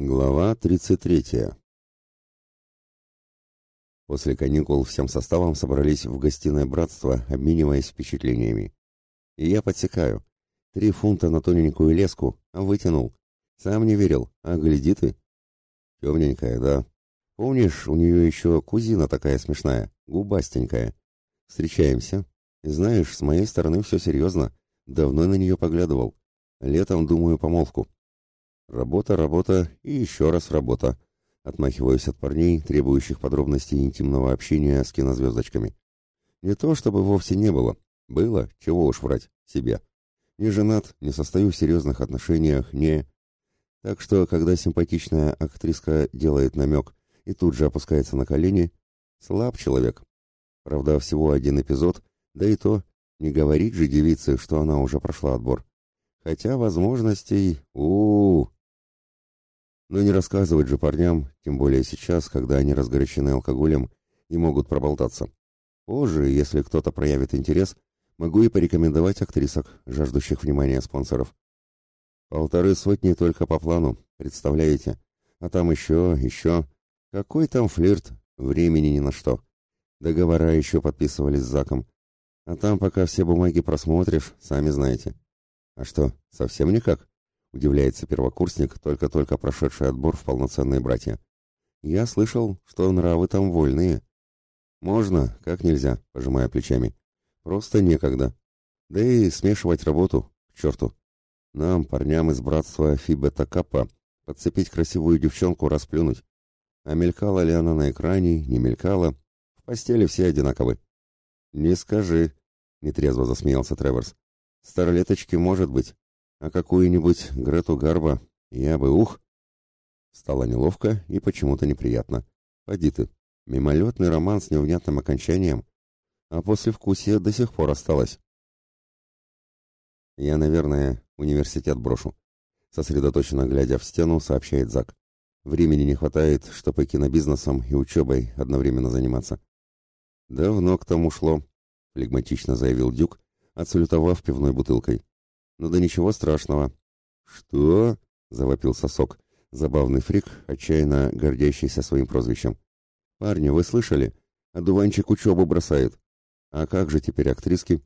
Глава 33. После каникул всем составом собрались в гостиное братство, обмениваясь впечатлениями. И я подсекаю. Три фунта на тоненькую леску, а вытянул. Сам не верил, а гляди ты. Темненькая, да. Помнишь, у нее еще кузина такая смешная, губастенькая. Встречаемся. И знаешь, с моей стороны все серьезно. Давно на нее поглядывал. Летом, думаю, помолвку. Работа, работа и еще раз работа. Отмахиваюсь от парней, требующих подробностей интимного общения с кинозвездочками. Не то, чтобы вовсе не было. Было, чего уж врать, себе. Не женат, не состою в серьезных отношениях, не... Так что, когда симпатичная актриска делает намек и тут же опускается на колени, слаб человек. Правда, всего один эпизод, да и то, не говорить же девице, что она уже прошла отбор. Хотя возможностей... у, -у, -у но не рассказывать же парням, тем более сейчас, когда они разгорячены алкоголем и могут проболтаться. Позже, если кто-то проявит интерес, могу и порекомендовать актрисок, жаждущих внимания спонсоров. Полторы сотни только по плану, представляете? А там еще, еще... Какой там флирт? Времени ни на что. Договора еще подписывались с Заком. А там пока все бумаги просмотришь, сами знаете. А что, совсем никак? Удивляется первокурсник, только-только прошедший отбор в полноценные братья. Я слышал, что нравы там вольные. Можно, как нельзя, пожимая плечами. Просто некогда. Да и смешивать работу, к черту. Нам, парням из братства Фибета Каппа, подцепить красивую девчонку расплюнуть. А мелькала ли она на экране, не мелькала. В постели все одинаковы. Не скажи, нетрезво засмеялся Треворс. Старлеточки может быть, а какую-нибудь Грету Гарба я бы ух. Стало неловко и почему-то неприятно. Поди ты, мимолетный роман с невнятным окончанием, а после вкусия до сих пор осталось. Я, наверное, университет брошу. Сосредоточенно глядя в стену, сообщает Зак. Времени не хватает, чтобы кинобизнесом и учебой одновременно заниматься. Давно к тому шло, флегматично заявил Дюк, отсалютовав пивной бутылкой. Ну да ничего страшного. Что? завопил сосок, забавный фрик, отчаянно гордящийся своим прозвищем. Парни, вы слышали? Одуванчик учебу бросает. А как же теперь актриски?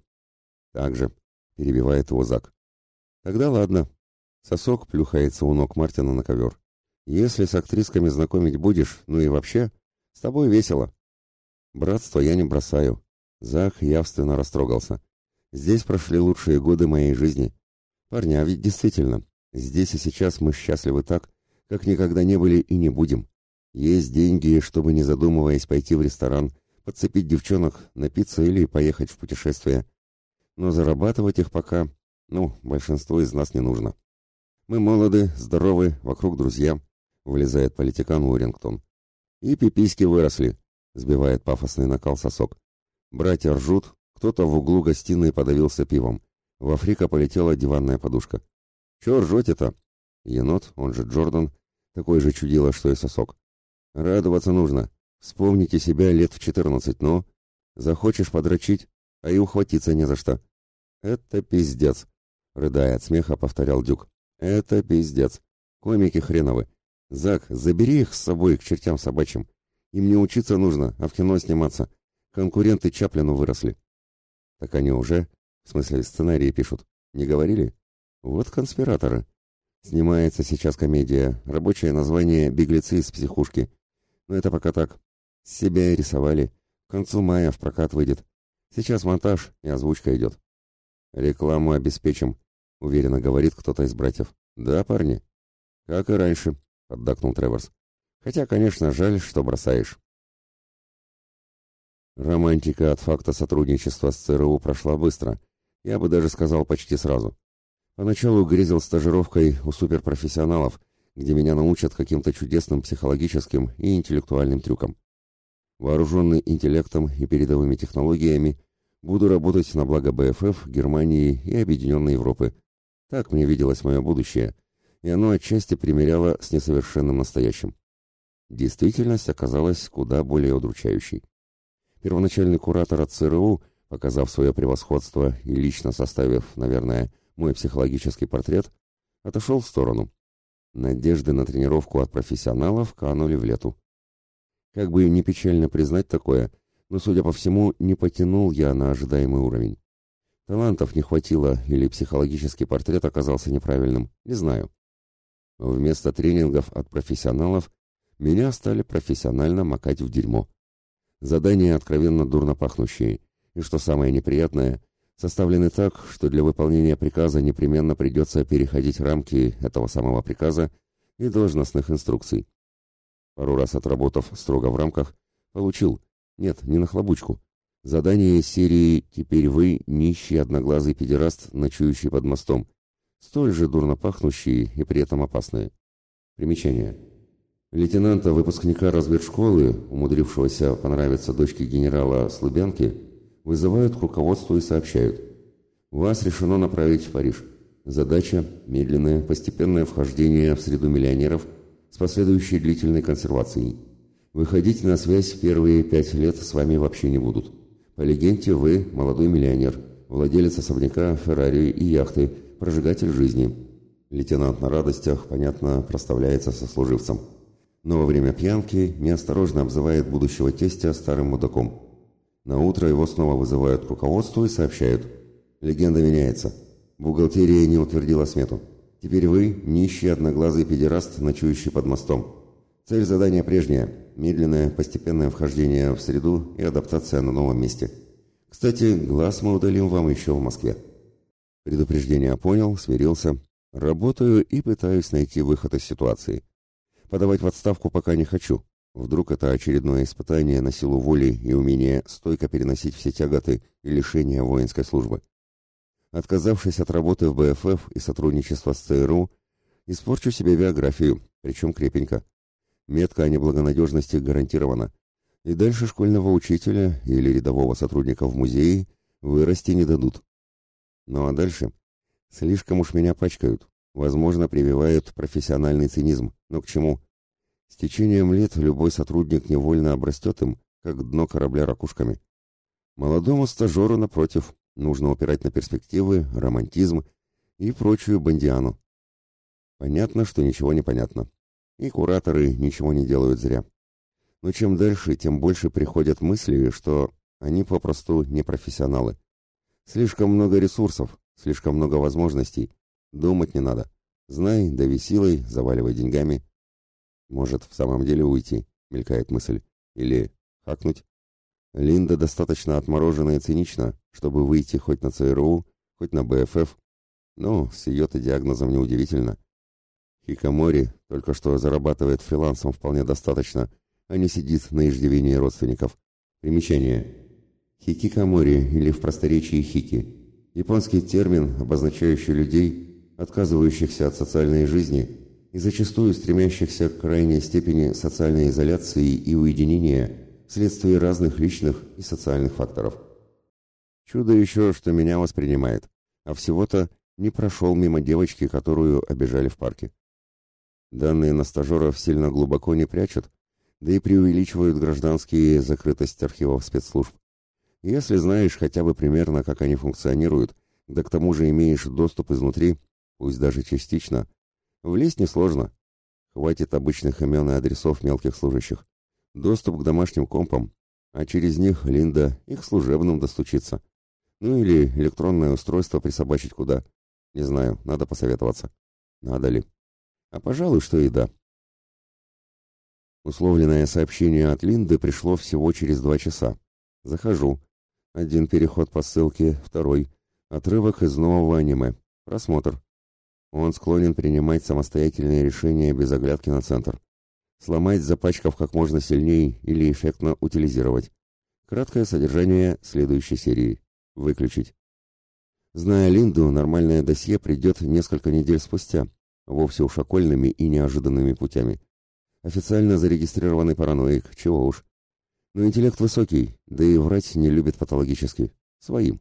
Так же, перебивает его Зак. Тогда ладно. Сосок плюхается у ног Мартина на ковер. Если с актрисками знакомить будешь, ну и вообще, с тобой весело. Братство я не бросаю. Зак явственно растрогался. Здесь прошли лучшие годы моей жизни. Парни, а ведь действительно, здесь и сейчас мы счастливы так, как никогда не были и не будем. Есть деньги, чтобы не задумываясь пойти в ресторан, подцепить девчонок, напиться или поехать в путешествие. Но зарабатывать их пока, ну, большинство из нас не нужно. Мы молоды, здоровы, вокруг друзья, влезает политикан Уоррингтон. И пиписьки выросли, сбивает пафосный накал сосок. Братья ржут, кто-то в углу гостиной подавился пивом. В Африка полетела диванная подушка. «Чего ржете-то?» Енот, он же Джордан, такой же чудило, что и сосок. «Радоваться нужно. Вспомните себя лет в четырнадцать, но... Захочешь подрочить, а и ухватиться не за что». «Это пиздец», — рыдая от смеха, повторял Дюк. «Это пиздец. Комики хреновы. Зак, забери их с собой к чертям собачьим. Им не учиться нужно, а в кино сниматься. Конкуренты Чаплину выросли». «Так они уже...» В смысле, сценарии пишут. Не говорили? Вот конспираторы. Снимается сейчас комедия. Рабочее название «Беглецы из психушки». Но это пока так. Себя и рисовали. К концу мая в прокат выйдет. Сейчас монтаж и озвучка идет. Рекламу обеспечим, уверенно говорит кто-то из братьев. Да, парни? Как и раньше, поддакнул Треворс. Хотя, конечно, жаль, что бросаешь. Романтика от факта сотрудничества с ЦРУ прошла быстро — я бы даже сказал почти сразу. Поначалу грезил стажировкой у суперпрофессионалов, где меня научат каким-то чудесным психологическим и интеллектуальным трюкам. Вооруженный интеллектом и передовыми технологиями, буду работать на благо БФФ, Германии и Объединенной Европы. Так мне виделось мое будущее, и оно отчасти примеряло с несовершенным настоящим. Действительность оказалась куда более удручающей. Первоначальный куратор от ЦРУ – показав свое превосходство и лично составив, наверное, мой психологический портрет, отошел в сторону. Надежды на тренировку от профессионалов канули в лету. Как бы не печально признать такое, но, судя по всему, не потянул я на ожидаемый уровень. Талантов не хватило или психологический портрет оказался неправильным, не знаю. Вместо тренингов от профессионалов меня стали профессионально макать в дерьмо. Задания откровенно дурно пахнущие, и что самое неприятное, составлены так, что для выполнения приказа непременно придется переходить рамки этого самого приказа и должностных инструкций. Пару раз отработав строго в рамках, получил, нет, не нахлобучку, задание из серии «Теперь вы, нищий одноглазый педераст, ночующий под мостом», столь же дурно пахнущие и при этом опасные. Примечание. Лейтенанта, выпускника разведшколы, умудрившегося понравиться дочке генерала Слубянки, вызывают к руководству и сообщают. Вас решено направить в Париж. Задача – медленное, постепенное вхождение в среду миллионеров с последующей длительной консервацией. Выходить на связь первые пять лет с вами вообще не будут. По легенде, вы – молодой миллионер, владелец особняка, Феррари и яхты, прожигатель жизни. Лейтенант на радостях, понятно, проставляется со служивцем. Но во время пьянки неосторожно обзывает будущего тестя старым мудаком. На утро его снова вызывают к руководству и сообщают. Легенда меняется. Бухгалтерия не утвердила смету. Теперь вы – нищий одноглазый педераст, ночующий под мостом. Цель задания прежняя – медленное, постепенное вхождение в среду и адаптация на новом месте. Кстати, глаз мы удалим вам еще в Москве. Предупреждение понял, смирился. Работаю и пытаюсь найти выход из ситуации. Подавать в отставку пока не хочу. Вдруг это очередное испытание на силу воли и умение стойко переносить все тяготы и лишения воинской службы. Отказавшись от работы в БФФ и сотрудничества с ЦРУ, испорчу себе биографию, причем крепенько. Метка о неблагонадежности гарантирована. И дальше школьного учителя или рядового сотрудника в музее вырасти не дадут. Ну а дальше? Слишком уж меня пачкают. Возможно, прививают профессиональный цинизм. Но к чему? С течением лет любой сотрудник невольно обрастет им, как дно корабля ракушками. Молодому стажеру, напротив, нужно упирать на перспективы, романтизм и прочую бандиану. Понятно, что ничего не понятно. И кураторы ничего не делают зря. Но чем дальше, тем больше приходят мысли, что они попросту не профессионалы. Слишком много ресурсов, слишком много возможностей. Думать не надо. Знай, дави силой, заваливай деньгами. Может, в самом деле уйти, мелькает мысль. Или хакнуть. Линда достаточно отморожена и цинична, чтобы выйти хоть на ЦРУ, хоть на БФФ. Ну, с ее-то диагнозом неудивительно. Хикикомори только что зарабатывает фрилансом вполне достаточно, а не сидит на иждивении родственников. Примечание. Хикикомори или в просторечии хики. Японский термин, обозначающий людей, отказывающихся от социальной жизни и зачастую стремящихся к крайней степени социальной изоляции и уединения вследствие разных личных и социальных факторов. Чудо еще, что меня воспринимает, а всего-то не прошел мимо девочки, которую обижали в парке. Данные на стажеров сильно глубоко не прячут, да и преувеличивают гражданские закрытость архивов спецслужб. Если знаешь хотя бы примерно, как они функционируют, да к тому же имеешь доступ изнутри, пусть даже частично, Влезть несложно. Хватит обычных имен и адресов мелких служащих. Доступ к домашним компам, а через них Линда и к служебным достучится. Ну или электронное устройство присобачить куда. Не знаю, надо посоветоваться. Надо ли? А пожалуй, что и да. Условленное сообщение от Линды пришло всего через два часа. Захожу. Один переход по ссылке, второй. Отрывок из нового аниме. Просмотр. Он склонен принимать самостоятельные решения без оглядки на центр. Сломать, запачкав как можно сильнее или эффектно утилизировать. Краткое содержание следующей серии. Выключить. Зная Линду, нормальное досье придет несколько недель спустя, вовсе уж окольными и неожиданными путями. Официально зарегистрированный параноик, чего уж. Но интеллект высокий, да и врать не любит патологически. Своим.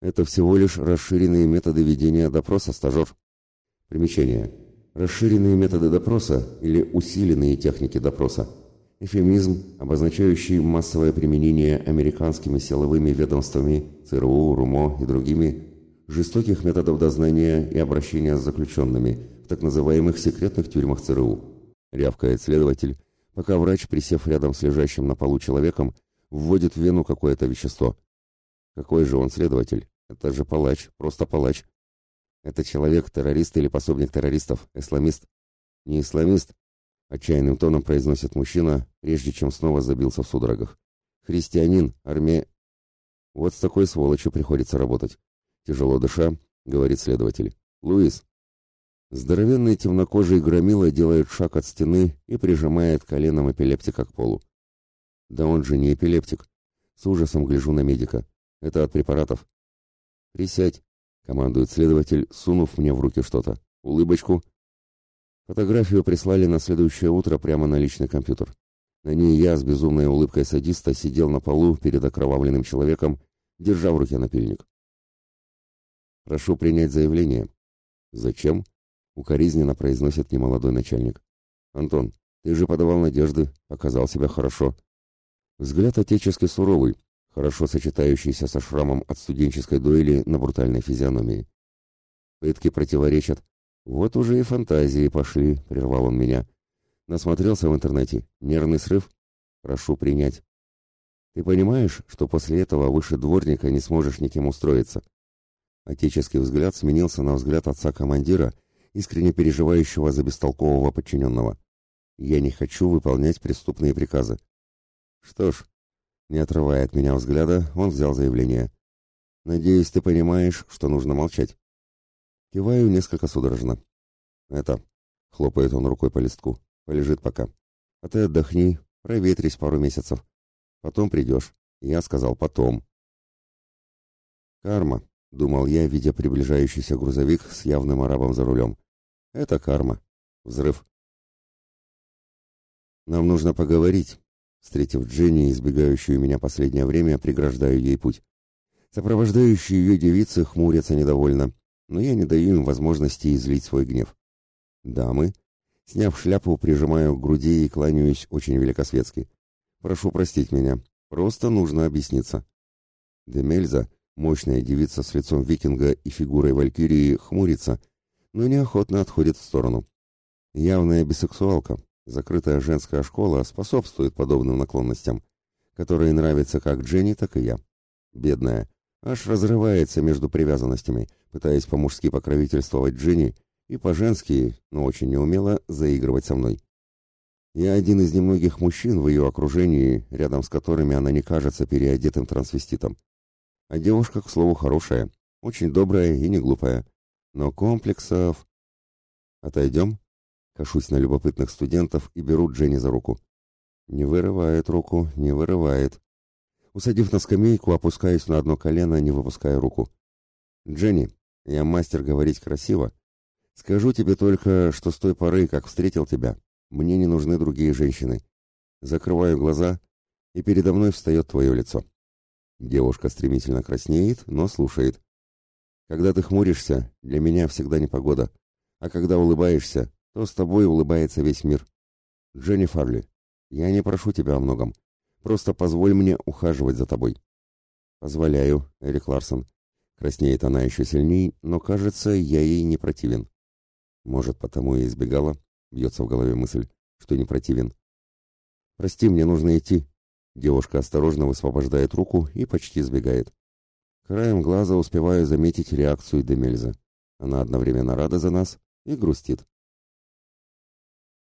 Это всего лишь расширенные методы ведения допроса, стажер. Примечание. Расширенные методы допроса или усиленные техники допроса. Эфемизм, обозначающий массовое применение американскими силовыми ведомствами, ЦРУ, РУМО и другими, жестоких методов дознания и обращения с заключенными, в так называемых секретных тюрьмах ЦРУ, рявкает следователь, пока врач, присев рядом с лежащим на полу человеком, вводит в вену какое-то вещество. Какой же он следователь? Это же палач, просто палач. Это человек, террорист или пособник террористов, исламист. Не исламист, отчаянным тоном произносит мужчина, прежде чем снова забился в судорогах. Христианин, армия... Вот с такой сволочью приходится работать. Тяжело дыша, говорит следователь. Луис. Здоровенный темнокожий громила делает шаг от стены и прижимает коленом эпилептика к полу. Да он же не эпилептик. С ужасом гляжу на медика. Это от препаратов. Присядь, командует следователь, сунув мне в руки что-то. Улыбочку. Фотографию прислали на следующее утро прямо на личный компьютер. На ней я с безумной улыбкой садиста сидел на полу перед окровавленным человеком, держа в руке напильник. Прошу принять заявление. Зачем? Укоризненно произносит немолодой начальник. Антон, ты же подавал надежды, показал себя хорошо. Взгляд отечески суровый, хорошо сочетающийся со шрамом от студенческой дуэли на брутальной физиономии. Пытки противоречат. Вот уже и фантазии пошли, прервал он меня. Насмотрелся в интернете. Нервный срыв? Прошу принять. Ты понимаешь, что после этого выше дворника не сможешь никем устроиться? Отеческий взгляд сменился на взгляд отца-командира, искренне переживающего за бестолкового подчиненного. Я не хочу выполнять преступные приказы. Что ж, не отрывая от меня взгляда, он взял заявление. Надеюсь, ты понимаешь, что нужно молчать. Киваю несколько судорожно. Это, хлопает он рукой по листку, полежит пока. А ты отдохни, проветрись пару месяцев. Потом придешь. Я сказал потом. Карма, думал я, видя приближающийся грузовик с явным арабом за рулем. Это карма. Взрыв. Нам нужно поговорить. Встретив Дженни, избегающую меня последнее время, преграждаю ей путь. Сопровождающие ее девицы хмурятся недовольно, но я не даю им возможности излить свой гнев. Дамы, сняв шляпу, прижимаю к груди и кланяюсь очень великосветски. Прошу простить меня, просто нужно объясниться. Демельза, мощная девица с лицом викинга и фигурой валькирии, хмурится, но неохотно отходит в сторону. Явная бисексуалка, закрытая женская школа способствует подобным наклонностям, которые нравятся как Дженни, так и я. Бедная, аж разрывается между привязанностями, пытаясь по-мужски покровительствовать Дженни и по-женски, но очень неумело, заигрывать со мной. Я один из немногих мужчин в ее окружении, рядом с которыми она не кажется переодетым трансвеститом. А девушка, к слову, хорошая, очень добрая и не глупая. Но комплексов... Отойдем? Кашусь на любопытных студентов и беру Дженни за руку. Не вырывает руку, не вырывает. Усадив на скамейку, опускаюсь на одно колено, не выпуская руку. Дженни, я мастер говорить красиво. Скажу тебе только, что с той поры, как встретил тебя, мне не нужны другие женщины. Закрываю глаза, и передо мной встает твое лицо. Девушка стремительно краснеет, но слушает. Когда ты хмуришься, для меня всегда непогода. А когда улыбаешься, то с тобой улыбается весь мир. Дженни Фарли, я не прошу тебя о многом. Просто позволь мне ухаживать за тобой. Позволяю, Эрик Ларсон. Краснеет она еще сильней, но, кажется, я ей не противен. Может, потому и избегала, бьется в голове мысль, что не противен. Прости, мне нужно идти. Девушка осторожно высвобождает руку и почти сбегает. Краем глаза успеваю заметить реакцию Демельза. Она одновременно рада за нас и грустит.